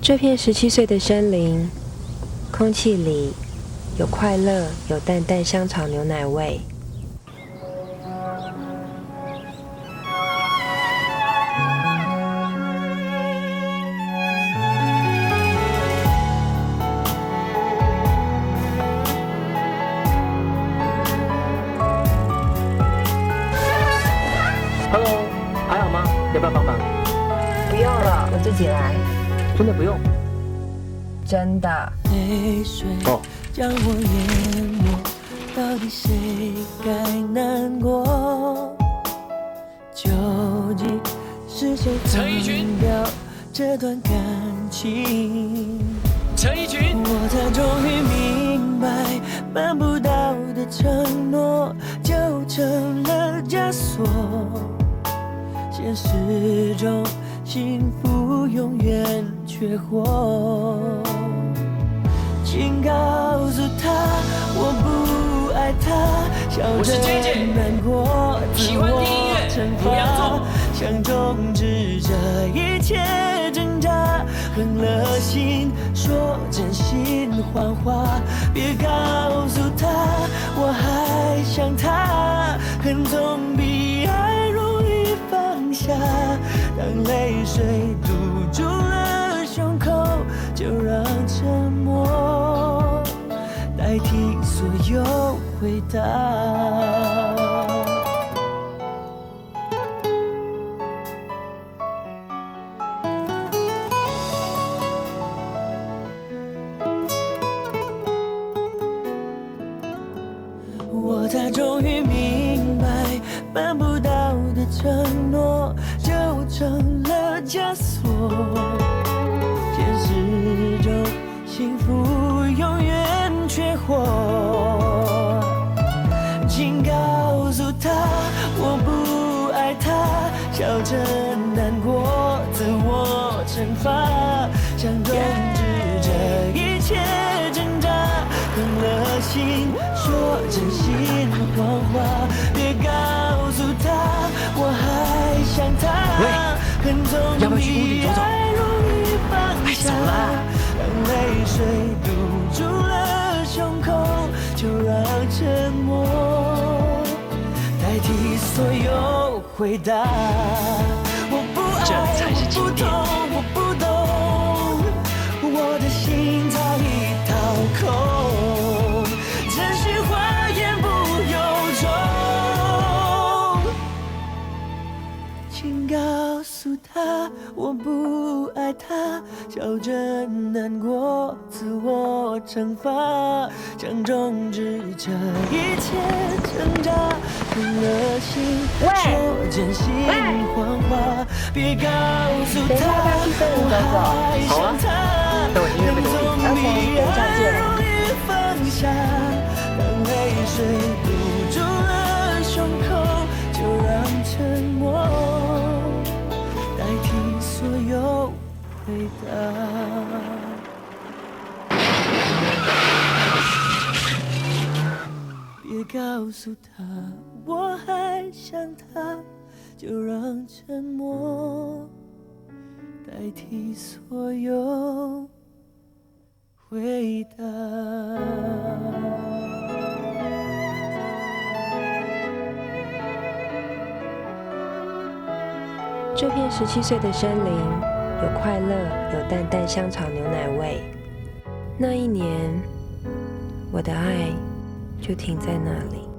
这片十七岁的森林，空气里有快乐，有淡淡香草牛奶味。Hello，还好吗？要不要帮忙？不用了，我自己来。真的不用。真的。泪水哦，将我淹没，到底谁该难过？究竟是谁停掉这段感情？陈奕迅，我才终于明白，办不到的承诺就成了枷锁。现实中幸福永远缺货，请告诉他我不爱他，笑着难过，自我乐。惩罚，想终止这一切挣扎，狠了心说真心谎话，别告诉水堵住了胸口，就让沉默代替所有回答。我才终于明白，办不到的承诺成了枷锁。现实中幸福永远缺货，请告诉他我不爱他，笑着难过，自我惩罚，想终止这一切挣扎，狠了心说真心谎话，去屋里比走走爱容易放哎下。当泪水堵住了胸口，就让沉默代替所有回答。告诉他我不爱他，笑着难过，自我惩罚，想终止这一切挣扎，狠了心说真心谎话，别告诉他我走走还好啊想他，等我音乐被总比爱容易放下，当泪水堵住了胸口，回答。别告诉他我还想他，就让沉默代替所有回答。这片十七岁的森林，有快乐，有淡淡香草牛奶味。那一年，我的爱就停在那里。